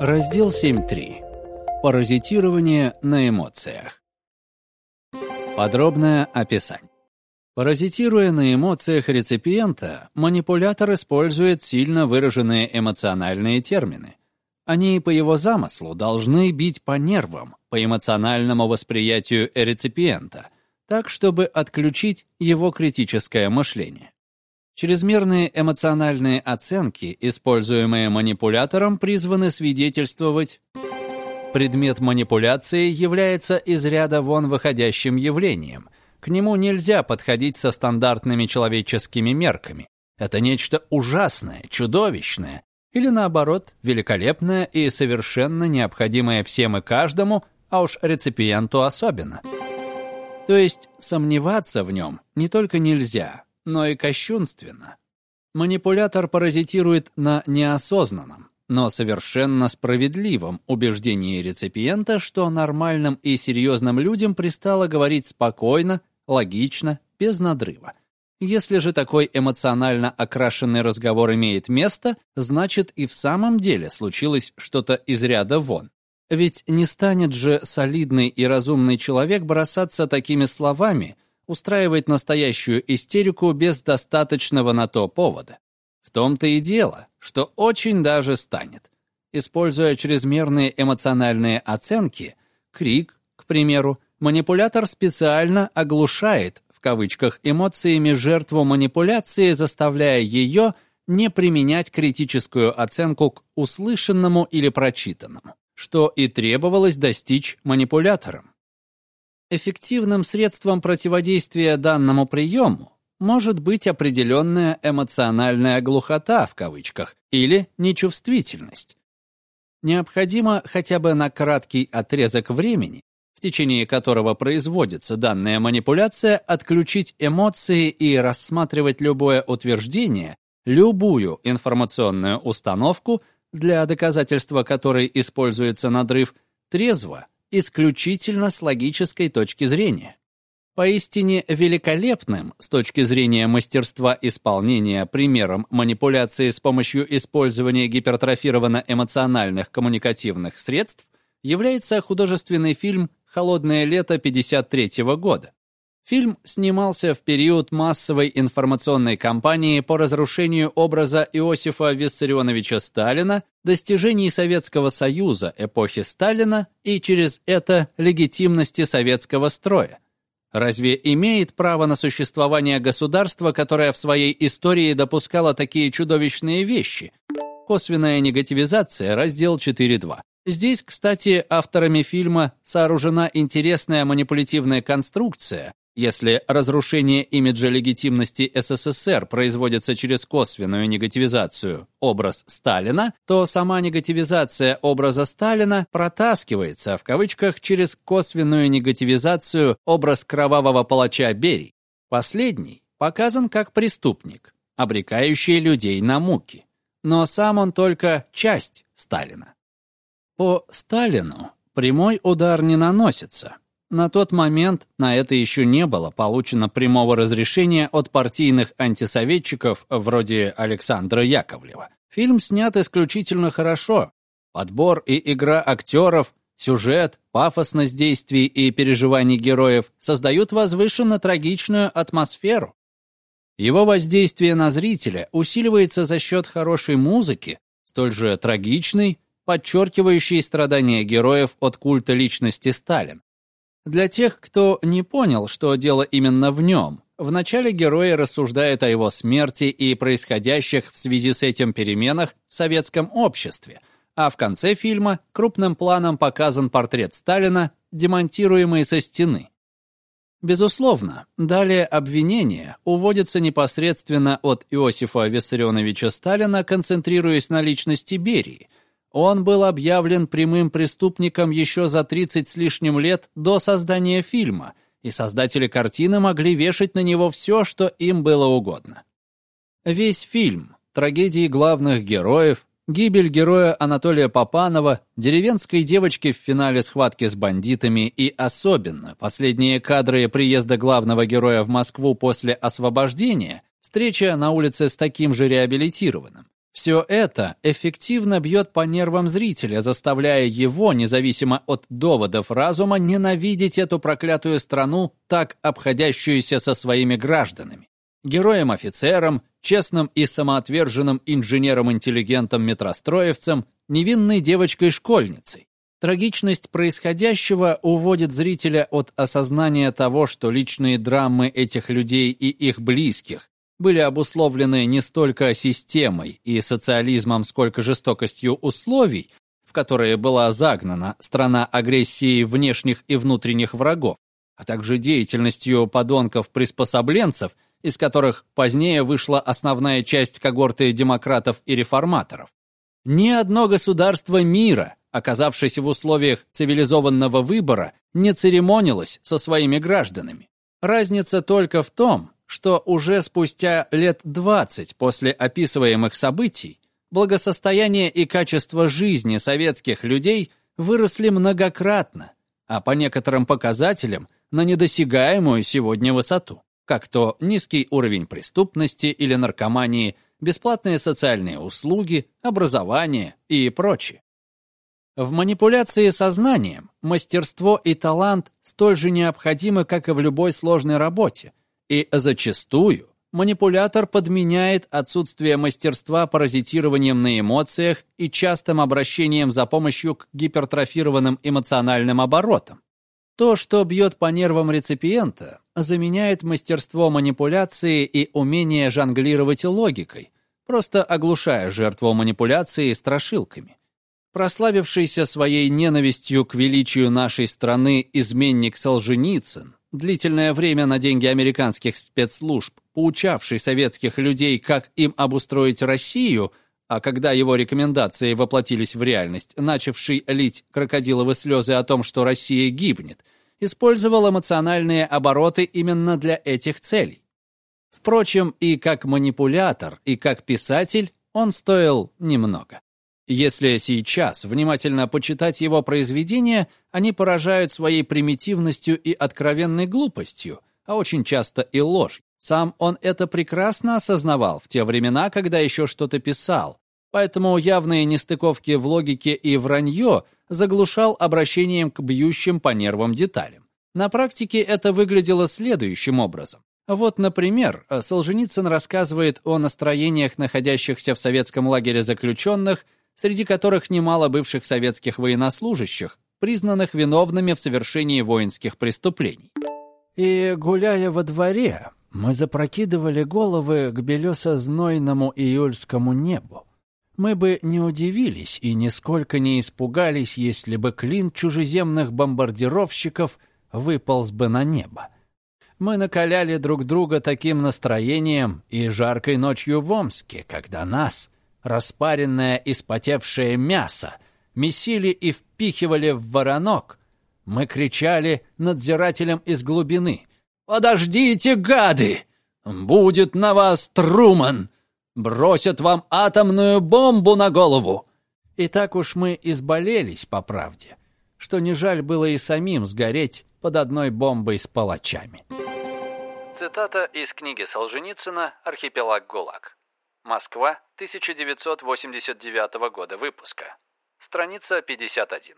Раздел 7.3. Паразитирование на эмоциях. Подробное описание. Паразитируя на эмоциях реципиента, манипулятор использует сильно выраженные эмоциональные термины. Они по его замыслу должны бить по нервам, по эмоциональному восприятию реципиента, так, чтобы отключить его критическое мышление. Чрезмерные эмоциональные оценки, используемые манипулятором, призваны свидетельствовать Предмет манипуляции является из ряда вон выходящим явлением. К нему нельзя подходить со стандартными человеческими мерками. Это нечто ужасное, чудовищное, или наоборот, великолепное и совершенно необходимое всем и каждому, а уж реципиенту особенно. То есть сомневаться в нем не только нельзя, но и кощунственно. Манипулятор паразитирует на неосознанном, но совершенно справедливом убеждении реципиента, что нормальным и серьезным людям пристало говорить спокойно, логично, без надрыва. Если же такой эмоционально окрашенный разговор имеет место, значит и в самом деле случилось что-то из ряда вон. Ведь не станет же солидный и разумный человек бросаться такими словами, устраивать настоящую истерику без достаточного на то повода. В том-то и дело, что очень даже станет. Используя чрезмерные эмоциональные оценки, крик, к примеру, манипулятор специально оглушает, в кавычках, эмоциями жертву манипуляции, заставляя ее не применять критическую оценку к услышанному или прочитанному, что и требовалось достичь манипуляторам. Эффективным средством противодействия данному приему может быть определенная эмоциональная глухота в кавычках или нечувствительность. Необходимо хотя бы на краткий отрезок времени, в течение которого производится данная манипуляция, отключить эмоции и рассматривать любое утверждение, любую информационную установку, для доказательства которой используется надрыв, трезво, исключительно с логической точки зрения. Поистине великолепным с точки зрения мастерства исполнения примером манипуляции с помощью использования гипертрофированно-эмоциональных коммуникативных средств является художественный фильм «Холодное лето» 1953 года. Фильм снимался в период массовой информационной кампании по разрушению образа Иосифа Виссарионовича Сталина, достижений Советского Союза эпохи Сталина и через это легитимности советского строя. Разве имеет право на существование государство, которое в своей истории допускало такие чудовищные вещи? Косвенная негативизация, раздел 4.2. Здесь, кстати, авторами фильма сооружена интересная манипулятивная конструкция, если разрушение имиджа легитимности СССР производится через косвенную негативизацию образ Сталина, то сама негативизация образа Сталина протаскивается в кавычках через косвенную негативизацию образ кровавого палача Берий. Последний показан как преступник, обрекающий людей на муки. Но сам он только часть Сталина. По Сталину прямой удар не наносится, на тот момент на это еще не было получено прямого разрешения от партийных антисоветчиков вроде Александра Яковлева. Фильм снят исключительно хорошо. Подбор и игра актеров, сюжет, пафосность действий и переживаний героев создают возвышенно трагичную атмосферу. Его воздействие на зрителя усиливается за счет хорошей музыки, столь же трагичной, подчеркивающей страдания героев от культа личности Сталин. Для тех, кто не понял, что дело именно в нем, в начале герой рассуждает о его смерти и происходящих в связи с этим переменах в советском обществе, а в конце фильма крупным планом показан портрет Сталина, демонтируемый со стены. Безусловно, далее обвинения уводятся непосредственно от Иосифа Виссарионовича Сталина, концентрируясь на личности Берии – он был объявлен прямым преступником еще за 30 с лишним лет до создания фильма, и создатели картины могли вешать на него все, что им было угодно. Весь фильм, трагедии главных героев, гибель героя Анатолия Попанова, деревенской девочки в финале схватки с бандитами и особенно последние кадры приезда главного героя в Москву после освобождения, встреча на улице с таким же реабилитированным, Все это эффективно бьет по нервам зрителя, заставляя его, независимо от доводов разума, ненавидеть эту проклятую страну, так обходящуюся со своими гражданами. Героем-офицером, честным и самоотверженным инженером-интеллигентом-метростроевцем, невинной девочкой-школьницей. Трагичность происходящего уводит зрителя от осознания того, что личные драмы этих людей и их близких были обусловлены не столько системой и социализмом, сколько жестокостью условий, в которые была загнана страна агрессии внешних и внутренних врагов, а также деятельностью подонков-приспособленцев, из которых позднее вышла основная часть когорты демократов и реформаторов. Ни одно государство мира, оказавшись в условиях цивилизованного выбора, не церемонилось со своими гражданами. Разница только в том, что уже спустя лет 20 после описываемых событий благосостояние и качество жизни советских людей выросли многократно, а по некоторым показателям на недосягаемую сегодня высоту, как то низкий уровень преступности или наркомании, бесплатные социальные услуги, образование и прочее. В манипуляции сознанием мастерство и талант столь же необходимы, как и в любой сложной работе – и зачастую манипулятор подменяет отсутствие мастерства паразитированием на эмоциях и частым обращением за помощью к гипертрофированным эмоциональным оборотам. То, что бьет по нервам реципиента, заменяет мастерство манипуляции и умение жонглировать логикой, просто оглушая жертву манипуляции страшилками. Прославившийся своей ненавистью к величию нашей страны изменник Солженицын длительное время на деньги американских спецслужб, поучавший советских людей, как им обустроить Россию, а когда его рекомендации воплотились в реальность, начавший лить крокодиловые слезы о том, что Россия гибнет, использовал эмоциональные обороты именно для этих целей. Впрочем, и как манипулятор, и как писатель он стоил немного. Если сейчас внимательно почитать его произведения, они поражают своей примитивностью и откровенной глупостью, а очень часто и ложь. Сам он это прекрасно осознавал в те времена, когда еще что-то писал, поэтому явные нестыковки в логике и вранье заглушал обращением к бьющим по нервам деталям. На практике это выглядело следующим образом. Вот, например, Солженицын рассказывает о настроениях находящихся в советском лагере заключенных среди которых немало бывших советских военнослужащих, признанных виновными в совершении воинских преступлений. И, гуляя во дворе, мы запрокидывали головы к белесо-знойному июльскому небу. Мы бы не удивились и нисколько не испугались, если бы клин чужеземных бомбардировщиков выполз бы на небо. Мы накаляли друг друга таким настроением и жаркой ночью в Омске, когда нас, распаренное и спотевшее мясо, месили и впихивали в воронок. Мы кричали надзирателям из глубины. «Подождите, гады! Будет на вас Труман! Бросят вам атомную бомбу на голову!» И так уж мы изболелись, по правде, что не жаль было и самим сгореть под одной бомбой с палачами. Цитата из книги Солженицына «Архипелаг ГУЛАГ». Москва, 1989 года выпуска. Страница 51.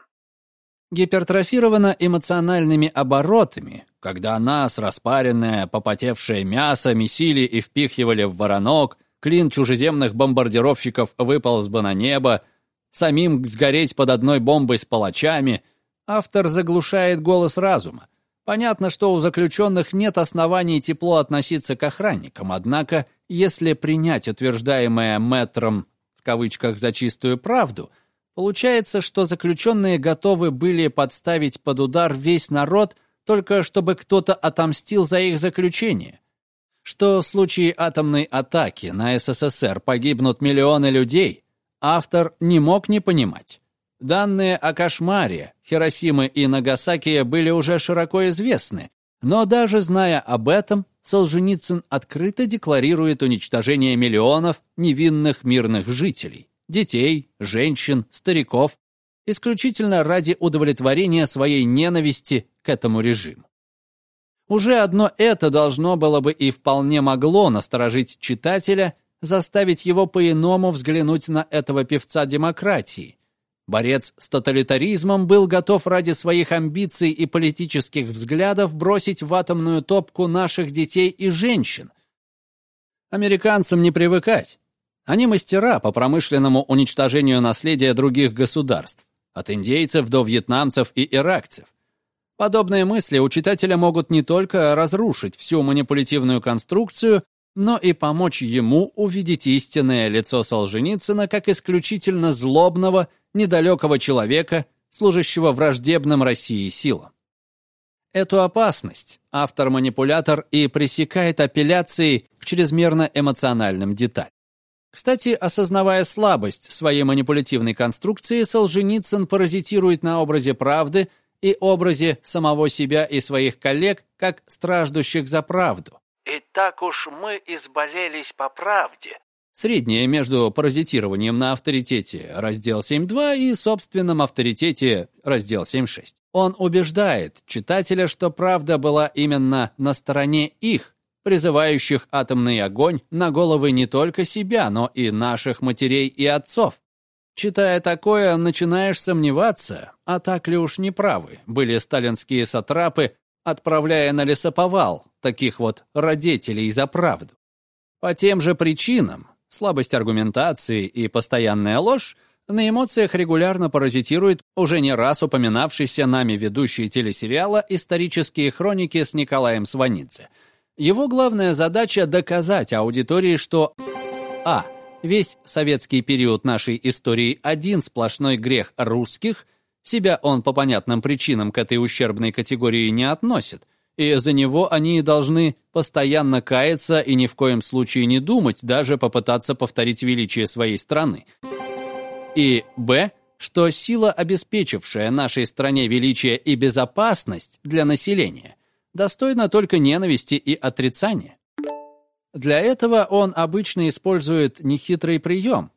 Гипертрофировано эмоциональными оборотами, когда нас, распаренное, попотевшее мясо, месили и впихивали в воронок, клин чужеземных бомбардировщиков выполз бы на небо, самим сгореть под одной бомбой с палачами, автор заглушает голос разума, Понятно, что у заключенных нет оснований тепло относиться к охранникам, однако, если принять утверждаемое мэтром в кавычках за чистую правду, получается, что заключенные готовы были подставить под удар весь народ, только чтобы кто-то отомстил за их заключение. Что в случае атомной атаки на СССР погибнут миллионы людей, автор не мог не понимать. Данные о кошмаре Хиросимы и Нагасаки были уже широко известны, но даже зная об этом, Солженицын открыто декларирует уничтожение миллионов невинных мирных жителей, детей, женщин, стариков, исключительно ради удовлетворения своей ненависти к этому режиму. Уже одно это должно было бы и вполне могло насторожить читателя, заставить его по-иному взглянуть на этого певца демократии. Борец с тоталитаризмом был готов ради своих амбиций и политических взглядов бросить в атомную топку наших детей и женщин. Американцам не привыкать. Они мастера по промышленному уничтожению наследия других государств, от индейцев до вьетнамцев и иракцев. Подобные мысли у читателя могут не только разрушить всю манипулятивную конструкцию, но и помочь ему увидеть истинное лицо Солженицына как исключительно злобного, недалекого человека, служащего враждебным России силам. Эту опасность автор-манипулятор и пресекает апелляцией к чрезмерно эмоциональным деталям. Кстати, осознавая слабость своей манипулятивной конструкции, Солженицын паразитирует на образе правды и образе самого себя и своих коллег как страждущих за правду. «И так уж мы изболелись по правде», Среднее между паразитированием на авторитете раздел 7.2 и собственном авторитете раздел 7.6. Он убеждает читателя, что правда была именно на стороне их, призывающих атомный огонь на головы не только себя, но и наших матерей и отцов. Читая такое, начинаешь сомневаться, а так ли уж неправы были сталинские сатрапы, отправляя на лесоповал таких вот родителей за правду. По тем же причинам слабость аргументации и постоянная ложь на эмоциях регулярно паразитирует уже не раз упоминавшийся нами ведущий телесериала «Исторические хроники» с Николаем Сванидзе. Его главная задача — доказать аудитории, что а. Весь советский период нашей истории один сплошной грех русских, себя он по понятным причинам к этой ущербной категории не относит — и за него они должны постоянно каяться и ни в коем случае не думать, даже попытаться повторить величие своей страны. И б. Что сила, обеспечившая нашей стране величие и безопасность для населения, достойна только ненависти и отрицания. Для этого он обычно использует нехитрый прием.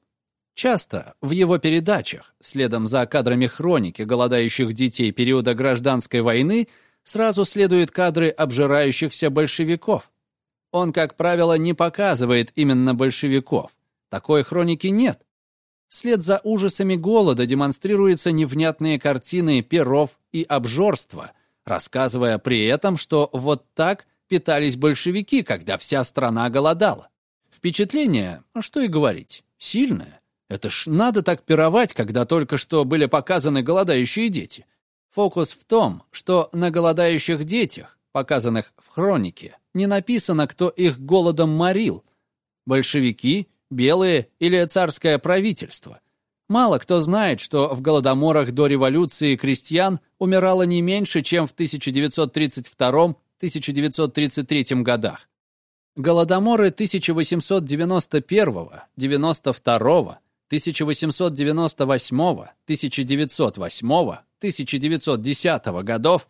Часто в его передачах, следом за кадрами хроники голодающих детей периода гражданской войны, сразу следуют кадры обжирающихся большевиков. Он, как правило, не показывает именно большевиков. Такой хроники нет. Вслед за ужасами голода демонстрируются невнятные картины перов и обжорства, рассказывая при этом, что вот так питались большевики, когда вся страна голодала. Впечатление, а что и говорить, сильное. Это ж надо так пировать, когда только что были показаны голодающие дети. Фокус в том, что на голодающих детях, показанных в хронике, не написано, кто их голодом морил. Большевики, белые или царское правительство. Мало кто знает, что в голодоморах до революции крестьян умирало не меньше, чем в 1932-1933 годах. Голодоморы 1891, 92, 1898, 1908, 1910 годов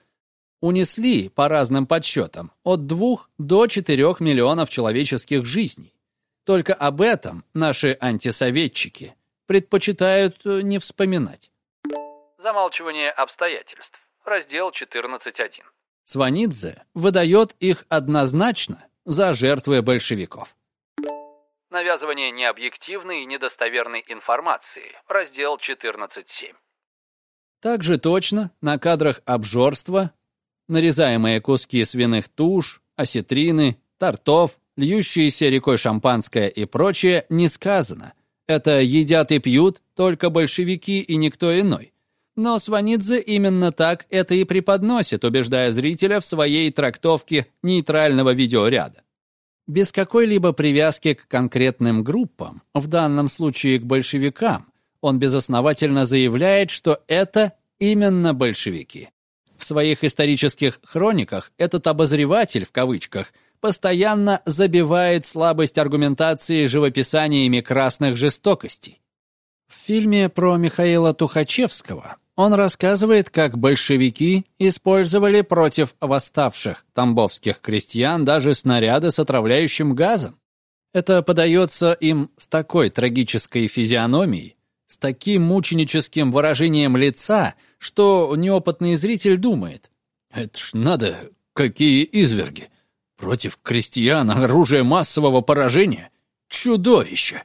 унесли, по разным подсчетам, от 2 до 4 миллионов человеческих жизней. Только об этом наши антисоветчики предпочитают э, не вспоминать. Замалчивание обстоятельств. Раздел 14.1. Сванидзе выдает их однозначно за жертвы большевиков. Навязывание необъективной и недостоверной информации. Раздел 14.7. Также точно на кадрах обжорства, нарезаемые куски свиных туш, осетрины, тортов, льющиеся рекой шампанское и прочее, не сказано. Это едят и пьют только большевики и никто иной. Но Сванидзе именно так это и преподносит, убеждая зрителя в своей трактовке нейтрального видеоряда без какой-либо привязки к конкретным группам, в данном случае к большевикам, он безосновательно заявляет, что это именно большевики. В своих исторических хрониках этот «обозреватель» в кавычках постоянно забивает слабость аргументации живописаниями красных жестокостей. В фильме про Михаила Тухачевского он рассказывает, как большевики использовали против восставших тамбовских крестьян даже снаряды с отравляющим газом. Это подается им с такой трагической физиономией, с таким мученическим выражением лица, что неопытный зритель думает, «Это ж надо, какие изверги! Против крестьян оружие массового поражения! чудовище.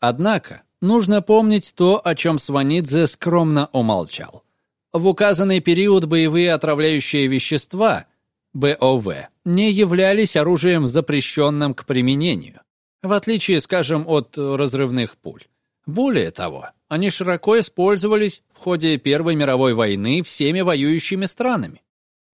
Однако, нужно помнить то, о чем Сванидзе скромно умолчал. В указанный период боевые отравляющие вещества, БОВ, не являлись оружием, запрещенным к применению, в отличие, скажем, от разрывных пуль. Более того, они широко использовались в ходе Первой мировой войны всеми воюющими странами.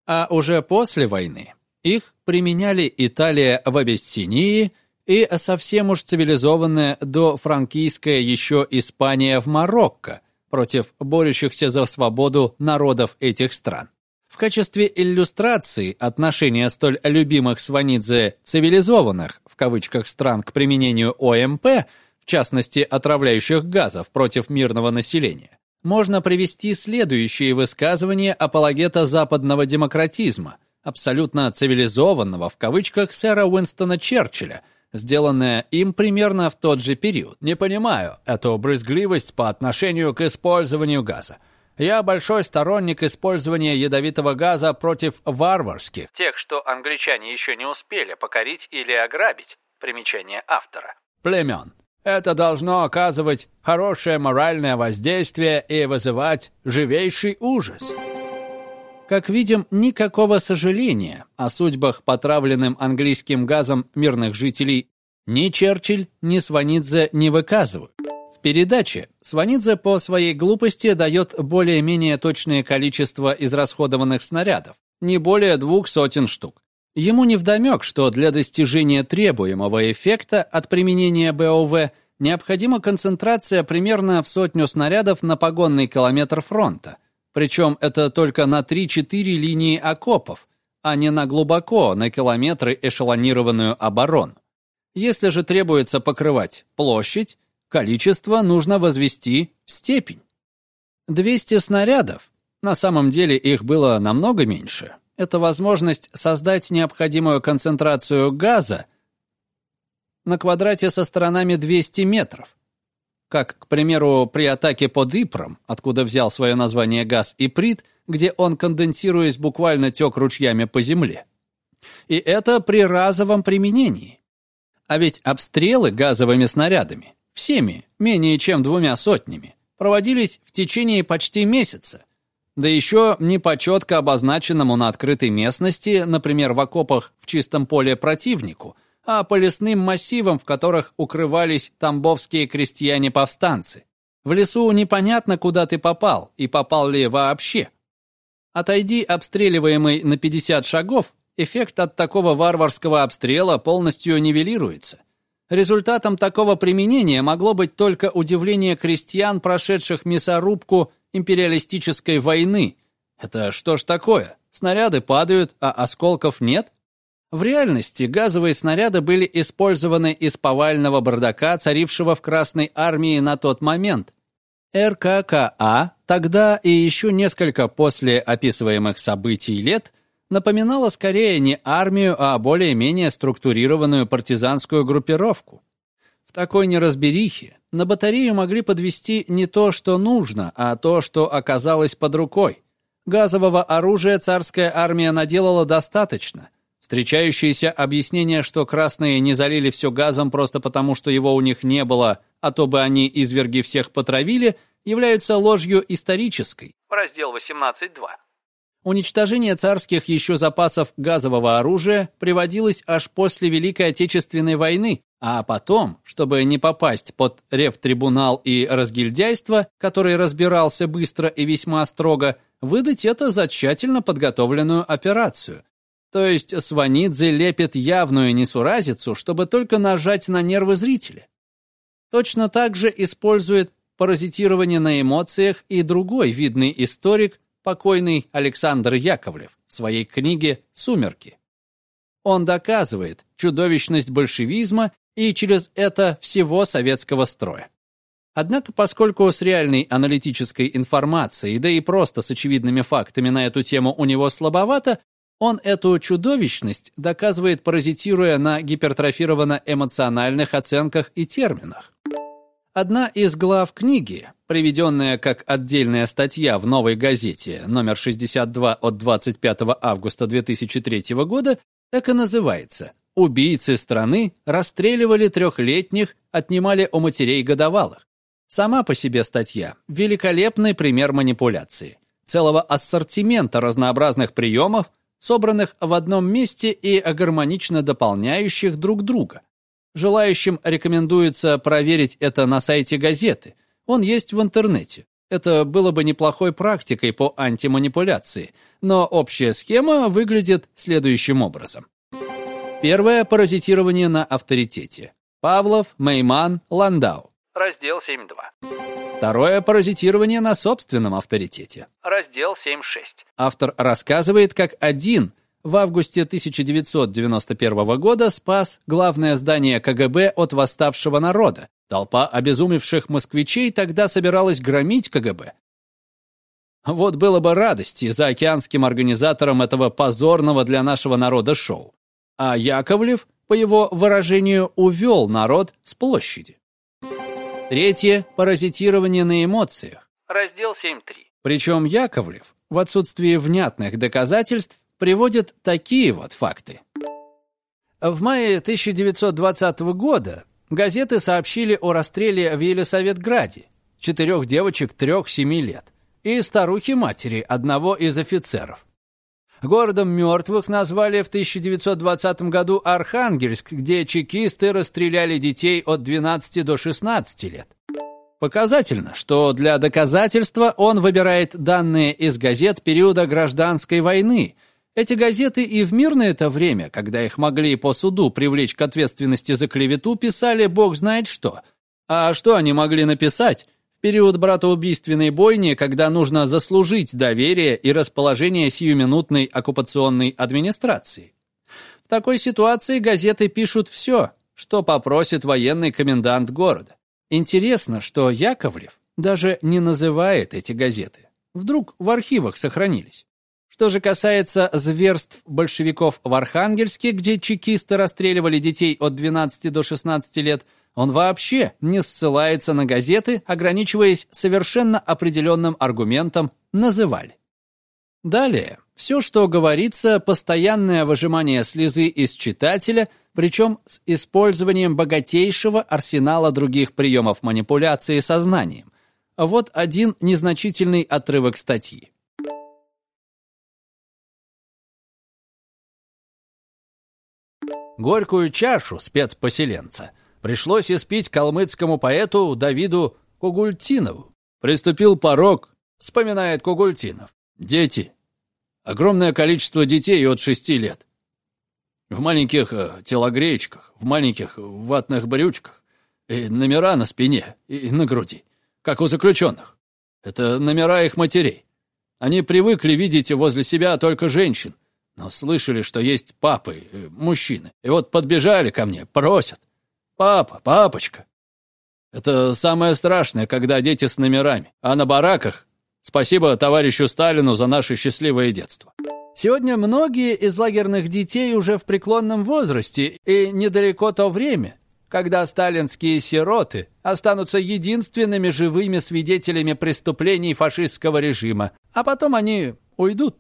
А уже после войны их применяли Италия в Абиссинии и совсем уж цивилизованная до франкийская еще Испания в Марокко против борющихся за свободу народов этих стран. В качестве иллюстрации отношения столь любимых Сванидзе «цивилизованных» в кавычках стран к применению ОМП, частности отравляющих газов против мирного населения, можно привести следующие высказывания апологета западного демократизма, абсолютно цивилизованного в кавычках сэра Уинстона Черчилля, сделанное им примерно в тот же период. Не понимаю эту брызгливость по отношению к использованию газа. Я большой сторонник использования ядовитого газа против варварских, тех, что англичане еще не успели покорить или ограбить. Примечание автора. Племен. Это должно оказывать хорошее моральное воздействие и вызывать живейший ужас. Как видим, никакого сожаления о судьбах потравленным английским газом мирных жителей ни Черчилль, ни Сванидзе не выказывают. В передаче Сванидзе по своей глупости дает более-менее точное количество израсходованных снарядов, не более двух сотен штук. Ему невдомек, что для достижения требуемого эффекта от применения БОВ необходима концентрация примерно в сотню снарядов на погонный километр фронта – причем это только на 3-4 линии окопов, а не на глубоко, на километры эшелонированную оборону. Если же требуется покрывать площадь, количество нужно возвести в степень. 200 снарядов, на самом деле их было намного меньше, это возможность создать необходимую концентрацию газа на квадрате со сторонами 200 метров как, к примеру, при атаке под Ипром, откуда взял свое название газ Иприт, где он, конденсируясь, буквально тек ручьями по земле. И это при разовом применении. А ведь обстрелы газовыми снарядами, всеми, менее чем двумя сотнями, проводились в течение почти месяца. Да еще не по четко обозначенному на открытой местности, например, в окопах в чистом поле противнику – а по лесным массивам, в которых укрывались тамбовские крестьяне-повстанцы. В лесу непонятно, куда ты попал, и попал ли вообще. Отойди обстреливаемый на 50 шагов, эффект от такого варварского обстрела полностью нивелируется. Результатом такого применения могло быть только удивление крестьян, прошедших мясорубку империалистической войны. Это что ж такое? Снаряды падают, а осколков нет? В реальности газовые снаряды были использованы из повального бардака, царившего в Красной армии на тот момент. РККА тогда и еще несколько после описываемых событий лет напоминала скорее не армию, а более-менее структурированную партизанскую группировку. В такой неразберихе на батарею могли подвести не то, что нужно, а то, что оказалось под рукой. Газового оружия царская армия наделала достаточно – Встречающиеся объяснения, что красные не залили все газом просто потому, что его у них не было, а то бы они изверги всех потравили, являются ложью исторической. Раздел 18.2. Уничтожение царских еще запасов газового оружия приводилось аж после Великой Отечественной войны, а потом, чтобы не попасть под ревтрибунал и разгильдяйство, который разбирался быстро и весьма строго, выдать это за тщательно подготовленную операцию. То есть Сванидзе лепит явную несуразицу, чтобы только нажать на нервы зрителя. Точно так же использует паразитирование на эмоциях и другой видный историк, покойный Александр Яковлев, в своей книге «Сумерки». Он доказывает чудовищность большевизма и через это всего советского строя. Однако, поскольку с реальной аналитической информацией, да и просто с очевидными фактами на эту тему у него слабовато, он эту чудовищность доказывает, паразитируя на гипертрофированно-эмоциональных оценках и терминах. Одна из глав книги, приведенная как отдельная статья в «Новой газете» номер 62 от 25 августа 2003 года, Так и называется. Убийцы страны расстреливали трехлетних, отнимали у матерей годовалых. Сама по себе статья – великолепный пример манипуляции. Целого ассортимента разнообразных приемов, собранных в одном месте и гармонично дополняющих друг друга. Желающим рекомендуется проверить это на сайте газеты. Он есть в интернете. Это было бы неплохой практикой по антиманипуляции, но общая схема выглядит следующим образом. Первое – паразитирование на авторитете. Павлов, Мейман, Ландау. Раздел 7.2. Второе – паразитирование на собственном авторитете. Раздел 7.6. Автор рассказывает, как один в августе 1991 года спас главное здание КГБ от восставшего народа. Толпа обезумевших москвичей тогда собиралась громить КГБ. Вот было бы радости за океанским организатором этого позорного для нашего народа шоу. А Яковлев, по его выражению, увел народ с площади. Третье – паразитирование на эмоциях. Раздел 7.3. Причем Яковлев, в отсутствии внятных доказательств, приводит такие вот факты. В мае 1920 года газеты сообщили о расстреле в Елисаветграде четырех девочек трех-семи лет и старухи-матери одного из офицеров. Городом мертвых назвали в 1920 году Архангельск, где чекисты расстреляли детей от 12 до 16 лет. Показательно, что для доказательства он выбирает данные из газет периода гражданской войны – эти газеты и в мирное это время, когда их могли по суду привлечь к ответственности за клевету, писали бог знает что. А что они могли написать в период братоубийственной бойни, когда нужно заслужить доверие и расположение сиюминутной оккупационной администрации? В такой ситуации газеты пишут все, что попросит военный комендант города. Интересно, что Яковлев даже не называет эти газеты. Вдруг в архивах сохранились. Что же касается зверств большевиков в Архангельске, где чекисты расстреливали детей от 12 до 16 лет, он вообще не ссылается на газеты, ограничиваясь совершенно определенным аргументом «называли». Далее, все, что говорится, постоянное выжимание слезы из читателя, причем с использованием богатейшего арсенала других приемов манипуляции сознанием. Вот один незначительный отрывок статьи. Горькую чашу спецпоселенца пришлось испить калмыцкому поэту Давиду Кугультинову. Приступил порог, вспоминает Кугультинов. Дети. Огромное количество детей от шести лет. В маленьких э, телогреечках, в маленьких ватных брючках, и номера на спине и на груди, как у заключенных. Это номера их матерей. Они привыкли видеть возле себя только женщин, но слышали, что есть папы, э, мужчины. И вот подбежали ко мне, просят. «Папа, папочка». Это самое страшное, когда дети с номерами. А на бараках спасибо товарищу Сталину за наше счастливое детство. Сегодня многие из лагерных детей уже в преклонном возрасте, и недалеко то время, когда сталинские сироты останутся единственными живыми свидетелями преступлений фашистского режима, а потом они уйдут.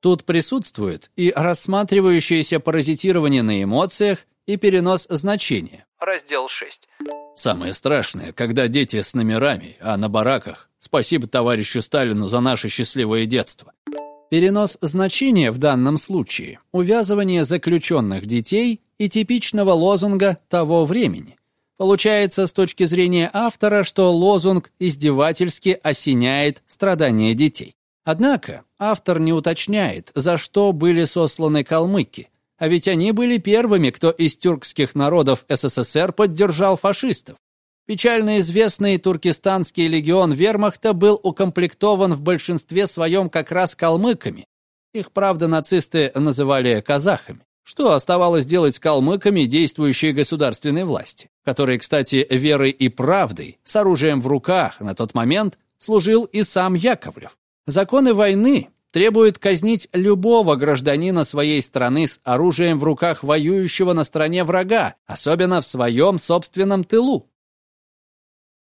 Тут присутствует и рассматривающееся паразитирование на эмоциях и перенос значения. Раздел 6. Самое страшное, когда дети с номерами, а на бараках. Спасибо товарищу Сталину за наше счастливое детство. Перенос значения в данном случае – увязывание заключенных детей и типичного лозунга того времени. Получается с точки зрения автора, что лозунг издевательски осеняет страдания детей. Однако автор не уточняет, за что были сосланы калмыки, а ведь они были первыми, кто из тюркских народов СССР поддержал фашистов. Печально известный туркестанский легион вермахта был укомплектован в большинстве своем как раз калмыками. Их, правда, нацисты называли казахами. Что оставалось делать с калмыками действующей государственной власти, которые, кстати, верой и правдой, с оружием в руках на тот момент служил и сам Яковлев. Законы войны требуют казнить любого гражданина своей страны с оружием в руках воюющего на стороне врага, особенно в своем собственном тылу.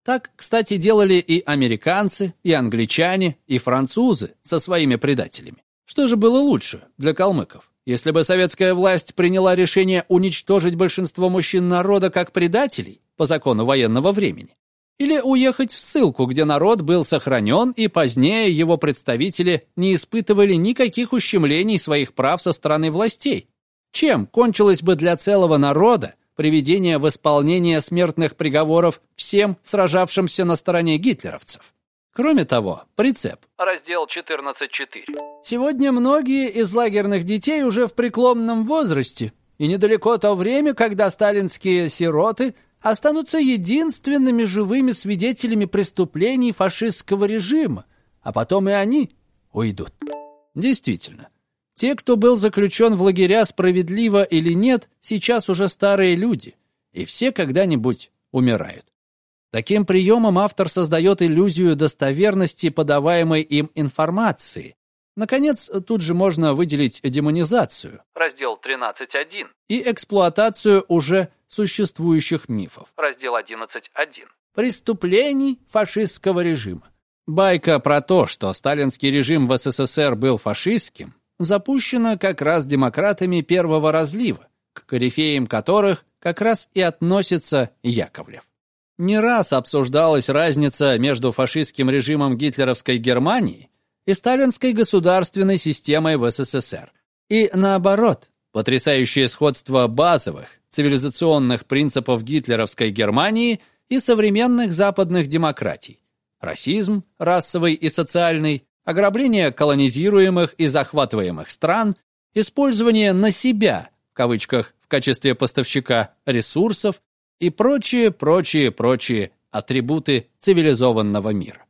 Так, кстати, делали и американцы, и англичане, и французы со своими предателями. Что же было лучше для калмыков? Если бы советская власть приняла решение уничтожить большинство мужчин народа как предателей по закону военного времени, или уехать в ссылку, где народ был сохранен, и позднее его представители не испытывали никаких ущемлений своих прав со стороны властей, чем кончилось бы для целого народа приведение в исполнение смертных приговоров всем сражавшимся на стороне гитлеровцев? Кроме того, прицеп. Раздел 14.4. Сегодня многие из лагерных детей уже в преклонном возрасте, и недалеко то время, когда сталинские сироты останутся единственными живыми свидетелями преступлений фашистского режима, а потом и они уйдут. Действительно, те, кто был заключен в лагеря справедливо или нет, сейчас уже старые люди, и все когда-нибудь умирают. Таким приемом автор создает иллюзию достоверности подаваемой им информации. Наконец, тут же можно выделить демонизацию. Раздел 13.1. И эксплуатацию уже существующих мифов. Раздел 11.1. Преступлений фашистского режима. Байка про то, что сталинский режим в СССР был фашистским, запущена как раз демократами первого разлива, к корифеям которых как раз и относится Яковлев. Не раз обсуждалась разница между фашистским режимом гитлеровской Германии и сталинской государственной системой в СССР. И наоборот, потрясающее сходство базовых цивилизационных принципов гитлеровской Германии и современных западных демократий. Расизм, расовый и социальный, ограбление колонизируемых и захватываемых стран, использование на себя, в кавычках, в качестве поставщика ресурсов, и прочие, прочие, прочие атрибуты цивилизованного мира.